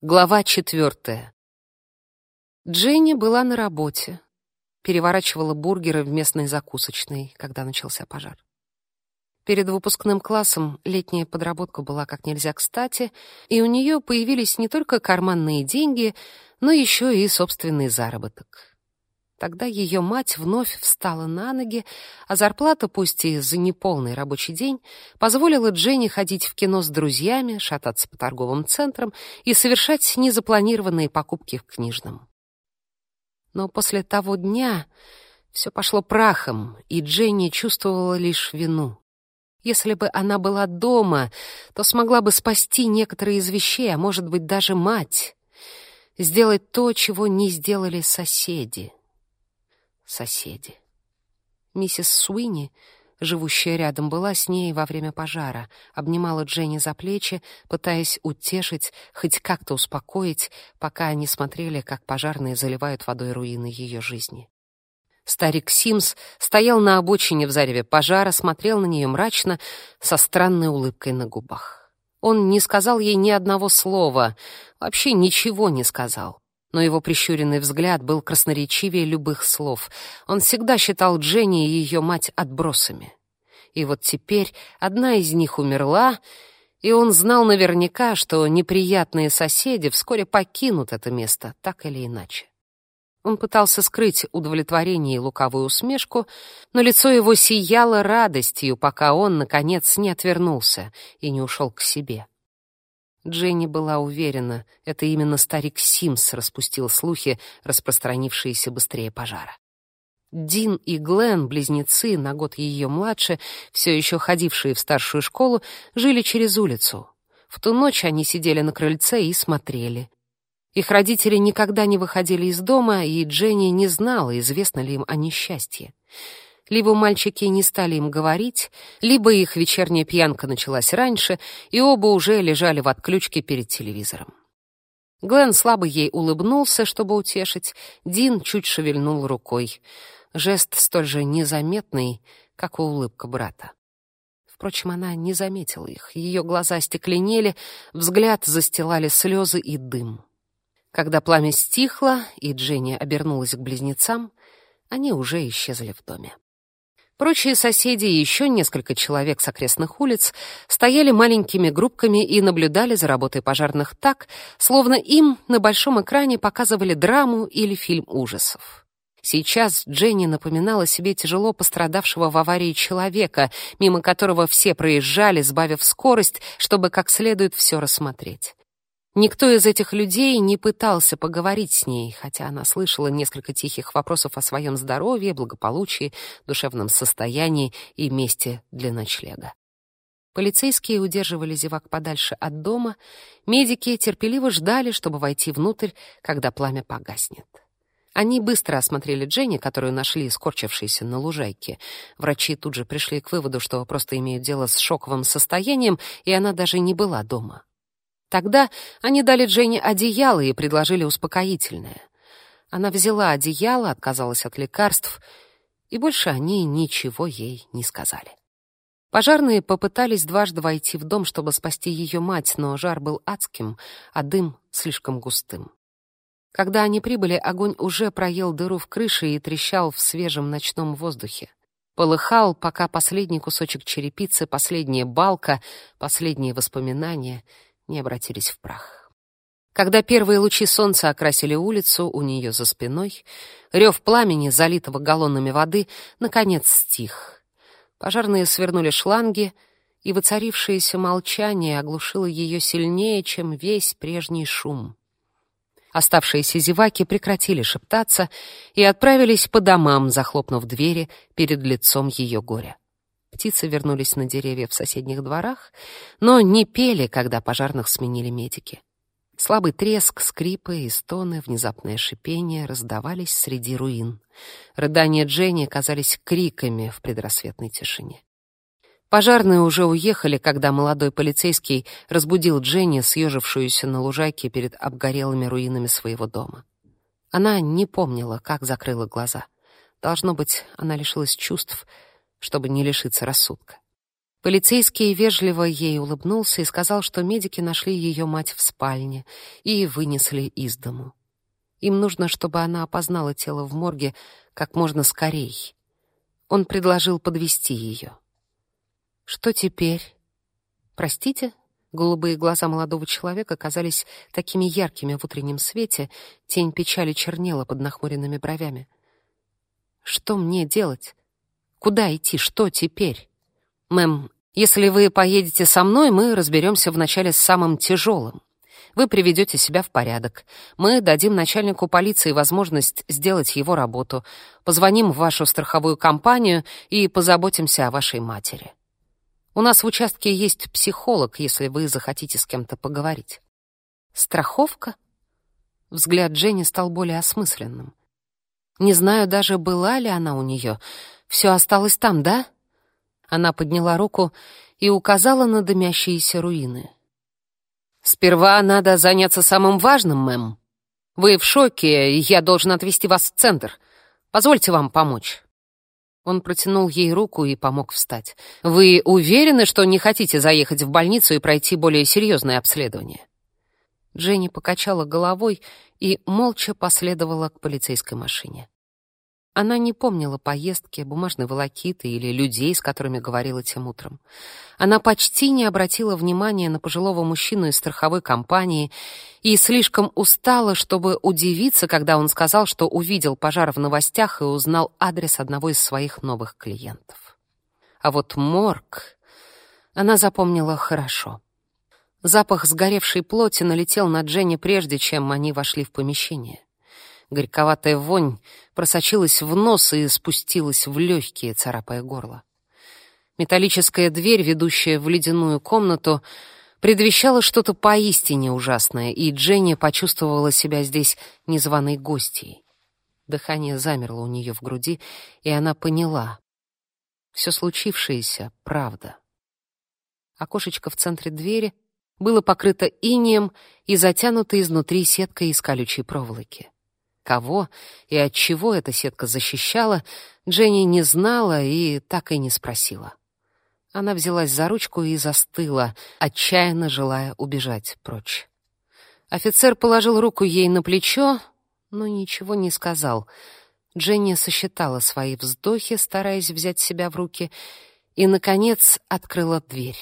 Глава четвертая. Дженни была на работе. Переворачивала бургеры в местной закусочной, когда начался пожар. Перед выпускным классом летняя подработка была как нельзя кстати, и у нее появились не только карманные деньги, но еще и собственный заработок. Тогда ее мать вновь встала на ноги, а зарплата, пусть и за неполный рабочий день, позволила Дженни ходить в кино с друзьями, шататься по торговым центрам и совершать незапланированные покупки в книжном. Но после того дня все пошло прахом, и Дженни чувствовала лишь вину. Если бы она была дома, то смогла бы спасти некоторые из вещей, а может быть даже мать. Сделать то, чего не сделали соседи соседи. Миссис Суини, живущая рядом, была с ней во время пожара, обнимала Дженни за плечи, пытаясь утешить, хоть как-то успокоить, пока они смотрели, как пожарные заливают водой руины ее жизни. Старик Симс стоял на обочине в зареве пожара, смотрел на нее мрачно, со странной улыбкой на губах. Он не сказал ей ни одного слова, вообще ничего не сказал но его прищуренный взгляд был красноречивее любых слов. Он всегда считал Дженни и ее мать отбросами. И вот теперь одна из них умерла, и он знал наверняка, что неприятные соседи вскоре покинут это место, так или иначе. Он пытался скрыть удовлетворение и лукавую усмешку, но лицо его сияло радостью, пока он, наконец, не отвернулся и не ушел к себе. Дженни была уверена, это именно старик Симс распустил слухи, распространившиеся быстрее пожара. Дин и Глен, близнецы, на год ее младше, все еще ходившие в старшую школу, жили через улицу. В ту ночь они сидели на крыльце и смотрели. Их родители никогда не выходили из дома, и Дженни не знала, известно ли им о несчастье. Либо мальчики не стали им говорить, либо их вечерняя пьянка началась раньше, и оба уже лежали в отключке перед телевизором. Глен слабо ей улыбнулся, чтобы утешить, Дин чуть шевельнул рукой. Жест столь же незаметный, как и улыбка брата. Впрочем, она не заметила их. Ее глаза стекленели, взгляд застилали слезы и дым. Когда пламя стихло, и Дженни обернулась к близнецам, они уже исчезли в доме. Прочие соседи и еще несколько человек с окрестных улиц стояли маленькими группками и наблюдали за работой пожарных так, словно им на большом экране показывали драму или фильм ужасов. Сейчас Дженни напоминала себе тяжело пострадавшего в аварии человека, мимо которого все проезжали, сбавив скорость, чтобы как следует все рассмотреть. Никто из этих людей не пытался поговорить с ней, хотя она слышала несколько тихих вопросов о своем здоровье, благополучии, душевном состоянии и месте для ночлега. Полицейские удерживали зевак подальше от дома, медики терпеливо ждали, чтобы войти внутрь, когда пламя погаснет. Они быстро осмотрели Дженни, которую нашли скорчившейся на лужайке. Врачи тут же пришли к выводу, что просто имеют дело с шоковым состоянием, и она даже не была дома. Тогда они дали Дженни одеяло и предложили успокоительное. Она взяла одеяло, отказалась от лекарств, и больше они ничего ей не сказали. Пожарные попытались дважды войти в дом, чтобы спасти ее мать, но жар был адским, а дым слишком густым. Когда они прибыли, огонь уже проел дыру в крыше и трещал в свежем ночном воздухе. Полыхал, пока последний кусочек черепицы, последняя балка, последние воспоминания — не обратились в прах. Когда первые лучи солнца окрасили улицу у нее за спиной, рев пламени, залитого галлонами воды, наконец стих. Пожарные свернули шланги, и воцарившееся молчание оглушило ее сильнее, чем весь прежний шум. Оставшиеся зеваки прекратили шептаться и отправились по домам, захлопнув двери перед лицом ее горя. Птицы вернулись на деревья в соседних дворах, но не пели, когда пожарных сменили медики. Слабый треск, скрипы и стоны, внезапное шипение раздавались среди руин. Рыдания Дженни казались криками в предрассветной тишине. Пожарные уже уехали, когда молодой полицейский разбудил Дженни, съежившуюся на лужайке перед обгорелыми руинами своего дома. Она не помнила, как закрыла глаза. Должно быть, она лишилась чувств, чтобы не лишиться рассудка. Полицейский вежливо ей улыбнулся и сказал, что медики нашли ее мать в спальне и вынесли из дому. Им нужно, чтобы она опознала тело в морге как можно скорей. Он предложил подвести ее. Что теперь? Простите? Голубые глаза молодого человека казались такими яркими в утреннем свете, тень печали чернела под нахмуренными бровями. Что мне делать? Куда идти? Что теперь? Мэм, если вы поедете со мной, мы разберемся вначале с самым тяжелым. Вы приведете себя в порядок. Мы дадим начальнику полиции возможность сделать его работу. Позвоним в вашу страховую компанию и позаботимся о вашей матери. У нас в участке есть психолог, если вы захотите с кем-то поговорить. Страховка? Взгляд Дженни стал более осмысленным. Не знаю даже, была ли она у нее. Все осталось там, да? Она подняла руку и указала на дымящиеся руины. «Сперва надо заняться самым важным, мэм. Вы в шоке, я должен отвезти вас в центр. Позвольте вам помочь». Он протянул ей руку и помог встать. «Вы уверены, что не хотите заехать в больницу и пройти более серьезное обследование?» Дженни покачала головой и молча последовала к полицейской машине. Она не помнила поездки, бумажной волокиты или людей, с которыми говорила тем утром. Она почти не обратила внимания на пожилого мужчину из страховой компании и слишком устала, чтобы удивиться, когда он сказал, что увидел пожар в новостях и узнал адрес одного из своих новых клиентов. А вот морг она запомнила хорошо. Запах сгоревшей плоти налетел на Дженни прежде, чем они вошли в помещение. Горьковатая вонь просочилась в нос и спустилась в легкие, царапая горло. Металлическая дверь, ведущая в ледяную комнату, предвещала что-то поистине ужасное, и Дженни почувствовала себя здесь незваной гостьей. Дыхание замерло у нее в груди, и она поняла. Все случившееся — правда. Окошечко в центре двери было покрыто инеем и затянуто изнутри сеткой из колючей проволоки. Кого и от чего эта сетка защищала, Дженни не знала и так и не спросила. Она взялась за ручку и застыла, отчаянно желая убежать прочь. Офицер положил руку ей на плечо, но ничего не сказал. Дженни сосчитала свои вздохи, стараясь взять себя в руки, и, наконец, открыла дверь.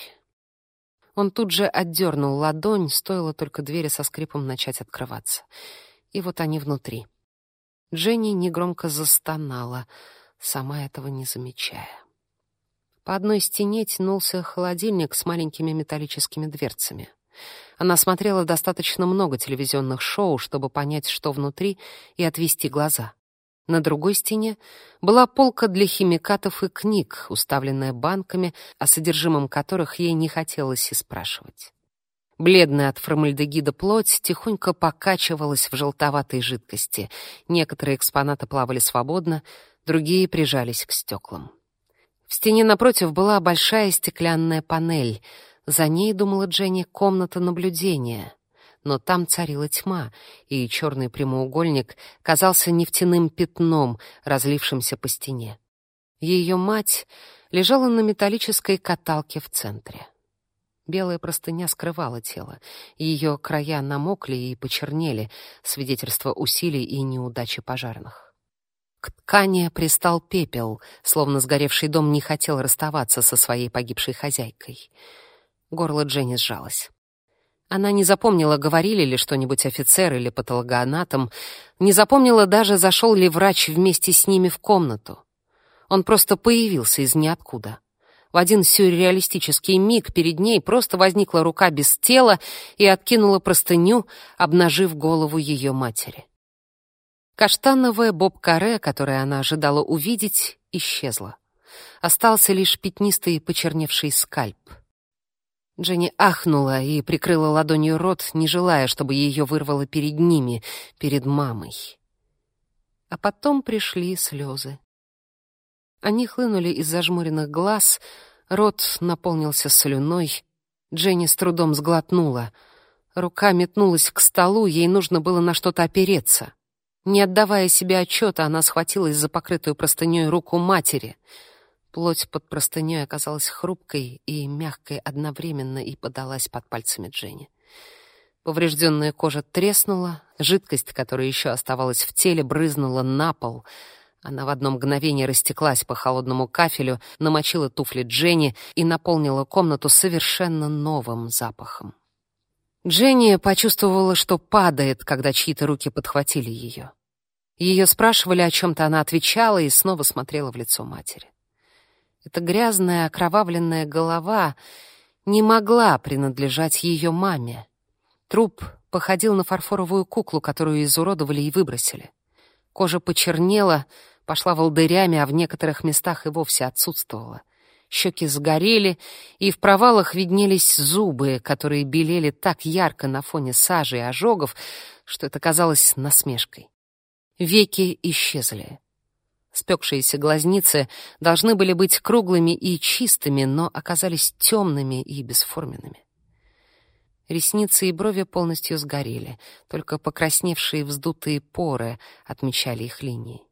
Он тут же отдернул ладонь, стоило только двери со скрипом начать открываться. И вот они внутри. Дженни негромко застонала, сама этого не замечая. По одной стене тянулся холодильник с маленькими металлическими дверцами. Она смотрела достаточно много телевизионных шоу, чтобы понять, что внутри, и отвести глаза. На другой стене была полка для химикатов и книг, уставленная банками, о содержимом которых ей не хотелось и спрашивать. Бледная от формальдегида плоть тихонько покачивалась в желтоватой жидкости. Некоторые экспонаты плавали свободно, другие прижались к стеклам. В стене напротив была большая стеклянная панель. За ней, думала Дженни, комната наблюдения. Но там царила тьма, и черный прямоугольник казался нефтяным пятном, разлившимся по стене. Ее мать лежала на металлической каталке в центре. Белая простыня скрывала тело. Ее края намокли и почернели, свидетельство усилий и неудачи пожарных. К ткани пристал пепел, словно сгоревший дом не хотел расставаться со своей погибшей хозяйкой. Горло Дженни сжалось. Она не запомнила, говорили ли что-нибудь офицер или патологоанатом, не запомнила даже, зашел ли врач вместе с ними в комнату. Он просто появился из ниоткуда. В один сюрреалистический миг перед ней просто возникла рука без тела и откинула простыню, обнажив голову ее матери. Каштановая боб-каре, которое она ожидала увидеть, исчезла. Остался лишь пятнистый почерневший скальп. Дженни ахнула и прикрыла ладонью рот, не желая, чтобы ее вырвало перед ними, перед мамой. А потом пришли слезы. Они хлынули из зажмуренных глаз, рот наполнился слюной. Дженни с трудом сглотнула. Рука метнулась к столу, ей нужно было на что-то опереться. Не отдавая себе отчета, она схватилась за покрытую простыней руку матери. Плоть под простыней оказалась хрупкой и мягкой одновременно и подалась под пальцами Дженни. Поврежденная кожа треснула, жидкость, которая еще оставалась в теле, брызнула на пол. Она в одно мгновение растеклась по холодному кафелю, намочила туфли Дженни и наполнила комнату совершенно новым запахом. Дженни почувствовала, что падает, когда чьи-то руки подхватили ее. Ее спрашивали о чем-то, она отвечала и снова смотрела в лицо матери. Эта грязная, окровавленная голова не могла принадлежать ее маме. Труп походил на фарфоровую куклу, которую изуродовали и выбросили. Кожа почернела, пошла волдырями, а в некоторых местах и вовсе отсутствовала. Щеки сгорели, и в провалах виднелись зубы, которые белели так ярко на фоне сажи и ожогов, что это казалось насмешкой. Веки исчезли. Спекшиеся глазницы должны были быть круглыми и чистыми, но оказались темными и бесформенными. Ресницы и брови полностью сгорели, только покрасневшие вздутые поры отмечали их линии.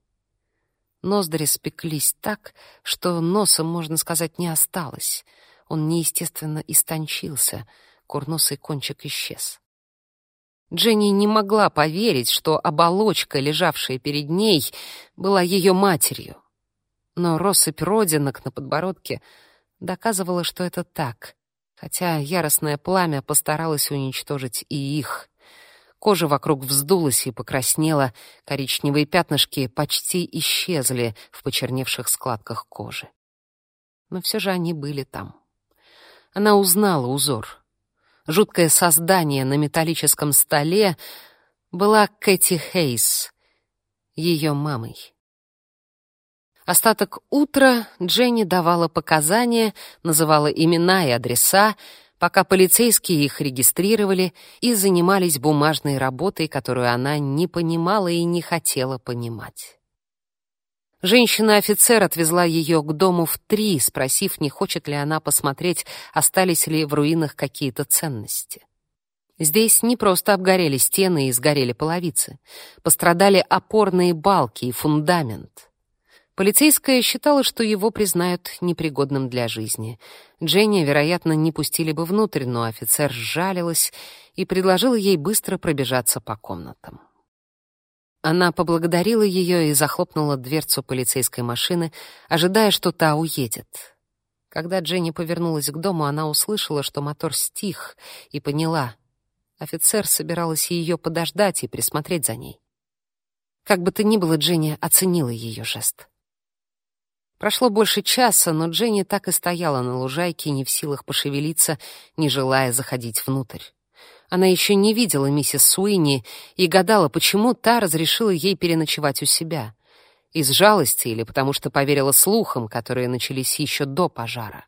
Ноздри спеклись так, что носа, можно сказать, не осталось. Он неестественно истончился, курносый кончик исчез. Дженни не могла поверить, что оболочка, лежавшая перед ней, была ее матерью. Но россыпь родинок на подбородке доказывала, что это так хотя яростное пламя постаралось уничтожить и их. Кожа вокруг вздулась и покраснела, коричневые пятнышки почти исчезли в почерневших складках кожи. Но все же они были там. Она узнала узор. Жуткое создание на металлическом столе была Кэти Хейс, ее мамой. Остаток утра Дженни давала показания, называла имена и адреса, пока полицейские их регистрировали и занимались бумажной работой, которую она не понимала и не хотела понимать. Женщина-офицер отвезла ее к дому в три, спросив, не хочет ли она посмотреть, остались ли в руинах какие-то ценности. Здесь не просто обгорели стены и сгорели половицы. Пострадали опорные балки и фундамент. Полицейская считала, что его признают непригодным для жизни. Дженни, вероятно, не пустили бы внутрь, но офицер сжалилась и предложила ей быстро пробежаться по комнатам. Она поблагодарила ее и захлопнула дверцу полицейской машины, ожидая, что та уедет. Когда Дженни повернулась к дому, она услышала, что мотор стих, и поняла. Офицер собиралась ее подождать и присмотреть за ней. Как бы то ни было, Дженни оценила ее жест. Прошло больше часа, но Дженни так и стояла на лужайке, не в силах пошевелиться, не желая заходить внутрь. Она еще не видела миссис Суини и гадала, почему та разрешила ей переночевать у себя. Из жалости или потому что поверила слухам, которые начались еще до пожара.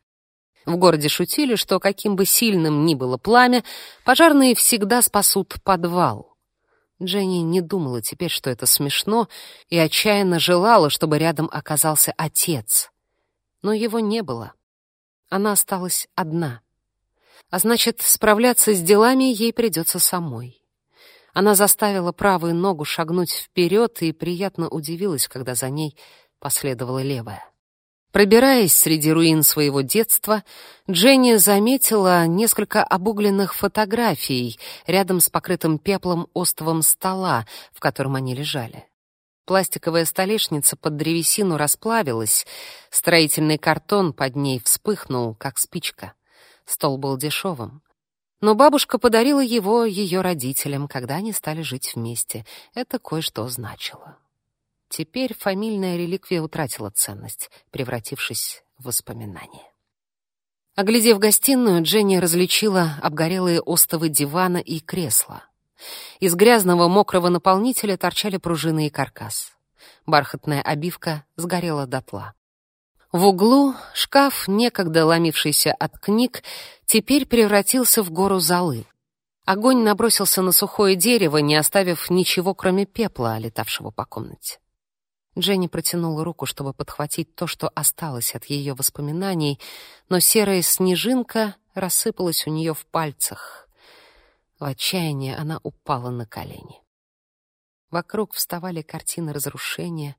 В городе шутили, что каким бы сильным ни было пламя, пожарные всегда спасут подвал. Дженни не думала теперь, что это смешно, и отчаянно желала, чтобы рядом оказался отец. Но его не было. Она осталась одна. А значит, справляться с делами ей придется самой. Она заставила правую ногу шагнуть вперед и приятно удивилась, когда за ней последовала левая. Пробираясь среди руин своего детства, Дженни заметила несколько обугленных фотографий рядом с покрытым пеплом остовом стола, в котором они лежали. Пластиковая столешница под древесину расплавилась, строительный картон под ней вспыхнул, как спичка. Стол был дешевым. Но бабушка подарила его ее родителям, когда они стали жить вместе. Это кое-что значило. Теперь фамильная реликвия утратила ценность, превратившись в воспоминание. Оглядев гостиную, Дженни различила обгорелые остовы дивана и кресла. Из грязного мокрого наполнителя торчали пружины и каркас. Бархатная обивка сгорела дотла. В углу шкаф, некогда ломившийся от книг, теперь превратился в гору золы. Огонь набросился на сухое дерево, не оставив ничего, кроме пепла, летавшего по комнате. Дженни протянула руку, чтобы подхватить то, что осталось от ее воспоминаний, но серая снежинка рассыпалась у нее в пальцах. В отчаянии она упала на колени. Вокруг вставали картины разрушения,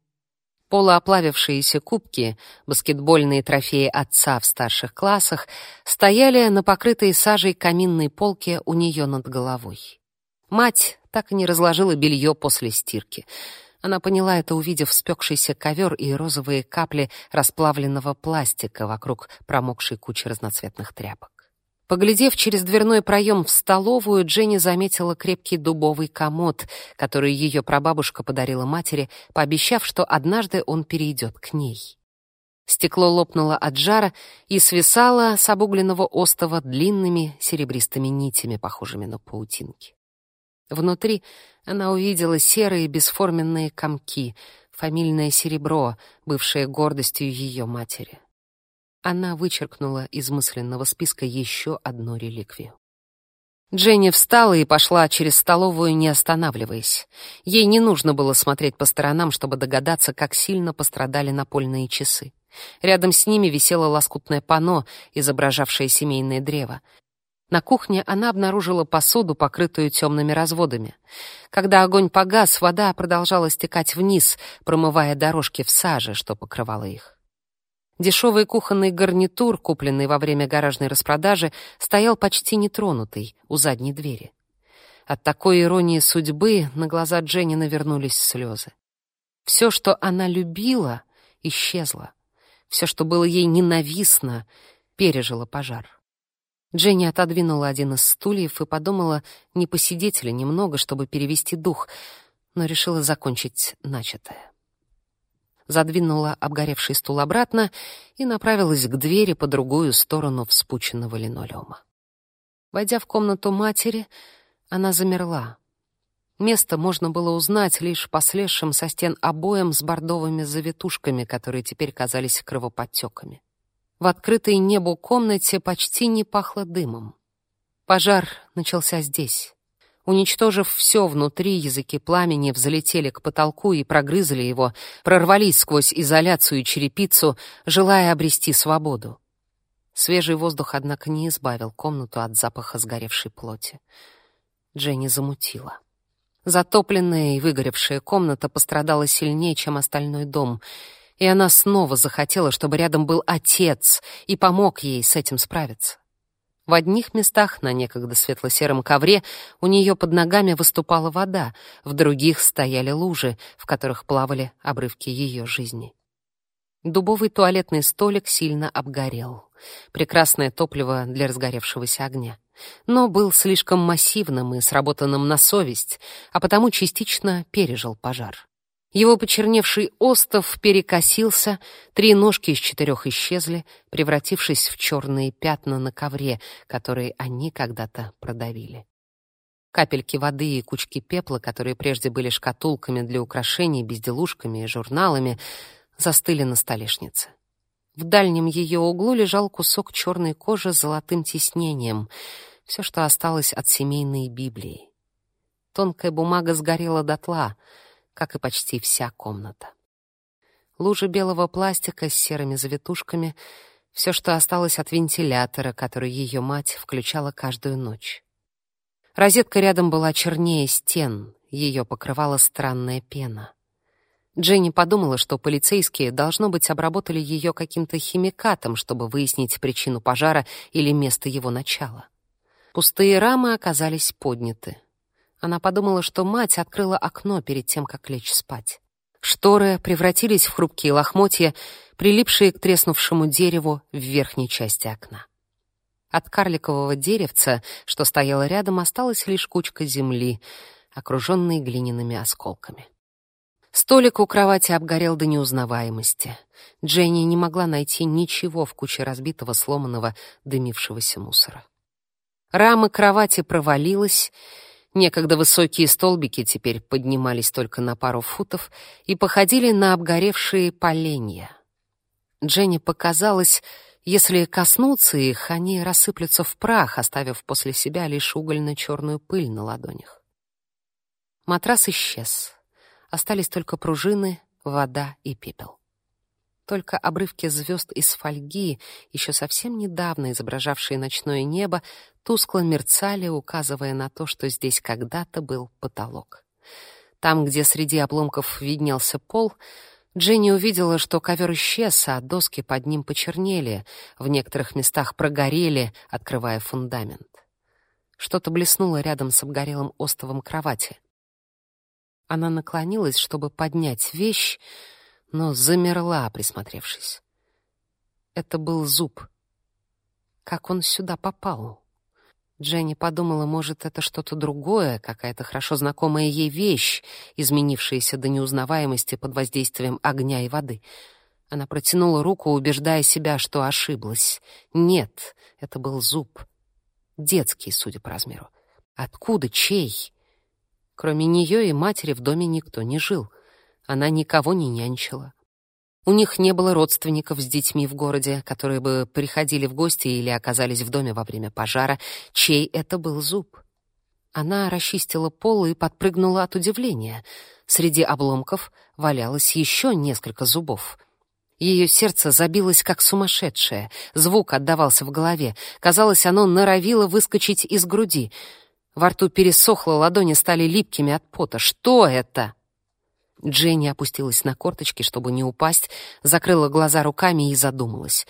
Полуоплавившиеся кубки, баскетбольные трофеи отца в старших классах, стояли на покрытой сажей каминной полке у нее над головой. Мать так и не разложила белье после стирки. Она поняла это, увидев спекшийся ковер и розовые капли расплавленного пластика вокруг промокшей кучи разноцветных тряпок. Поглядев через дверной проем в столовую, Дженни заметила крепкий дубовый комод, который ее прабабушка подарила матери, пообещав, что однажды он перейдет к ней. Стекло лопнуло от жара и свисало с обугленного остова длинными серебристыми нитями, похожими на паутинки. Внутри она увидела серые бесформенные комки, фамильное серебро, бывшее гордостью ее матери. Она вычеркнула из мысленного списка еще одну реликвию. Дженни встала и пошла через столовую, не останавливаясь. Ей не нужно было смотреть по сторонам, чтобы догадаться, как сильно пострадали напольные часы. Рядом с ними висело лоскутное панно, изображавшее семейное древо. На кухне она обнаружила посуду, покрытую темными разводами. Когда огонь погас, вода продолжала стекать вниз, промывая дорожки в саже, что покрывало их. Дешевый кухонный гарнитур, купленный во время гаражной распродажи, стоял почти нетронутый у задней двери. От такой иронии судьбы на глаза Дженни навернулись слезы. Все, что она любила, исчезло. Все, что было ей ненавистно, пережило пожар. Дженни отодвинула один из стульев и подумала, не посидеть ли немного, чтобы перевести дух, но решила закончить начатое задвинула обгоревший стул обратно и направилась к двери по другую сторону вспученного линолеума. Войдя в комнату матери, она замерла. Место можно было узнать лишь по слезшим со стен обоям с бордовыми завитушками, которые теперь казались кровоподтеками. В открытой небу комнате почти не пахло дымом. Пожар начался здесь. Уничтожив все внутри, языки пламени взлетели к потолку и прогрызли его, прорвались сквозь изоляцию и черепицу, желая обрести свободу. Свежий воздух, однако, не избавил комнату от запаха сгоревшей плоти. Дженни замутила. Затопленная и выгоревшая комната пострадала сильнее, чем остальной дом, и она снова захотела, чтобы рядом был отец и помог ей с этим справиться. В одних местах, на некогда светло-сером ковре, у нее под ногами выступала вода, в других стояли лужи, в которых плавали обрывки ее жизни. Дубовый туалетный столик сильно обгорел. Прекрасное топливо для разгоревшегося огня. Но был слишком массивным и сработанным на совесть, а потому частично пережил пожар. Его почерневший остов перекосился, три ножки из четырех исчезли, превратившись в черные пятна на ковре, которые они когда-то продавили. Капельки воды и кучки пепла, которые прежде были шкатулками для украшений, безделушками и журналами, застыли на столешнице. В дальнем ее углу лежал кусок черной кожи с золотым тиснением, все, что осталось от семейной Библии. Тонкая бумага сгорела дотла — как и почти вся комната. Лужи белого пластика с серыми завитушками — все, что осталось от вентилятора, который ее мать включала каждую ночь. Розетка рядом была чернее стен, ее покрывала странная пена. Дженни подумала, что полицейские, должно быть, обработали ее каким-то химикатом, чтобы выяснить причину пожара или место его начала. Пустые рамы оказались подняты. Она подумала, что мать открыла окно перед тем, как лечь спать. Шторы превратились в хрупкие лохмотья, прилипшие к треснувшему дереву в верхней части окна. От карликового деревца, что стояло рядом, осталась лишь кучка земли, окруженной глиняными осколками. Столик у кровати обгорел до неузнаваемости. Дженни не могла найти ничего в куче разбитого, сломанного, дымившегося мусора. Рама кровати провалилась, Некогда высокие столбики теперь поднимались только на пару футов и походили на обгоревшие поленья. Дженни показалось, если коснуться их, они рассыплются в прах, оставив после себя лишь угольно-черную пыль на ладонях. Матрас исчез. Остались только пружины, вода и пепел. Только обрывки звезд из фольги, еще совсем недавно изображавшие ночное небо, тускло мерцали, указывая на то, что здесь когда-то был потолок. Там, где среди обломков виднелся пол, Дженни увидела, что ковер исчез, а доски под ним почернели, в некоторых местах прогорели, открывая фундамент. Что-то блеснуло рядом с обгорелым остовом кровати. Она наклонилась, чтобы поднять вещь, но замерла, присмотревшись. Это был зуб. Как он сюда попал? Дженни подумала, может, это что-то другое, какая-то хорошо знакомая ей вещь, изменившаяся до неузнаваемости под воздействием огня и воды. Она протянула руку, убеждая себя, что ошиблась. Нет, это был зуб. Детский, судя по размеру. Откуда? Чей? Кроме нее и матери в доме никто не жил. Она никого не нянчила. У них не было родственников с детьми в городе, которые бы приходили в гости или оказались в доме во время пожара. Чей это был зуб? Она расчистила пол и подпрыгнула от удивления. Среди обломков валялось еще несколько зубов. Ее сердце забилось как сумасшедшее. Звук отдавался в голове. Казалось, оно норовило выскочить из груди. Во рту пересохло, ладони стали липкими от пота. Что это? Дженни опустилась на корточки, чтобы не упасть, закрыла глаза руками и задумалась.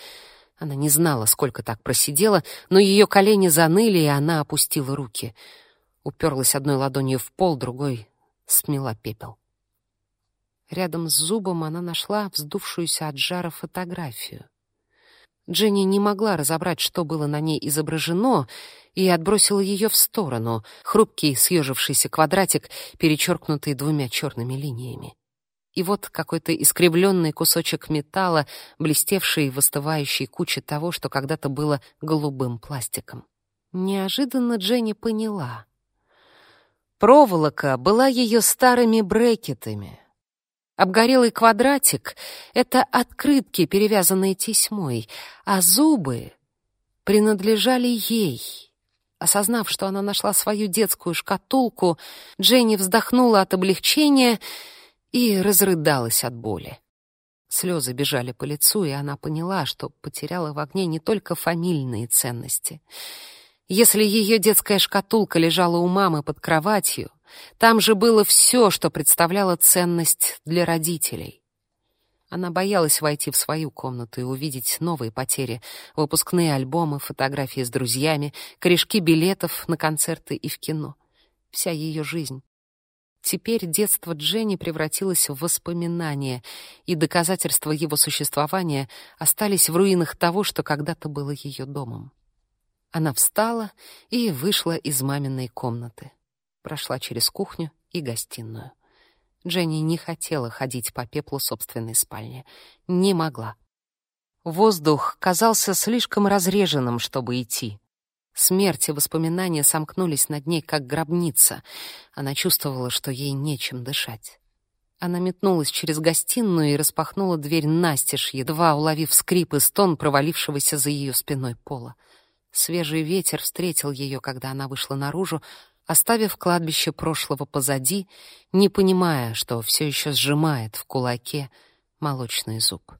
Она не знала, сколько так просидела, но ее колени заныли, и она опустила руки. Уперлась одной ладонью в пол, другой смела пепел. Рядом с зубом она нашла вздувшуюся от жара фотографию. Дженни не могла разобрать, что было на ней изображено, и отбросила ее в сторону, хрупкий съежившийся квадратик, перечеркнутый двумя черными линиями. И вот какой-то искривленный кусочек металла, блестевший в остывающей куче того, что когда-то было голубым пластиком. Неожиданно Дженни поняла. Проволока была ее старыми брекетами — Обгорелый квадратик — это открытки, перевязанные тесьмой, а зубы принадлежали ей. Осознав, что она нашла свою детскую шкатулку, Дженни вздохнула от облегчения и разрыдалась от боли. Слезы бежали по лицу, и она поняла, что потеряла в огне не только фамильные ценности. Если ее детская шкатулка лежала у мамы под кроватью, там же было все, что представляло ценность для родителей. Она боялась войти в свою комнату и увидеть новые потери, выпускные альбомы, фотографии с друзьями, корешки билетов на концерты и в кино. Вся ее жизнь. Теперь детство Дженни превратилось в воспоминание, и доказательства его существования остались в руинах того, что когда-то было ее домом. Она встала и вышла из маминой комнаты прошла через кухню и гостиную. Дженни не хотела ходить по пеплу собственной спальни. Не могла. Воздух казался слишком разреженным, чтобы идти. Смерть и воспоминания сомкнулись над ней, как гробница. Она чувствовала, что ей нечем дышать. Она метнулась через гостиную и распахнула дверь настежь, едва уловив скрип и стон провалившегося за ее спиной пола. Свежий ветер встретил ее, когда она вышла наружу, оставив кладбище прошлого позади, не понимая, что все еще сжимает в кулаке молочный зуб.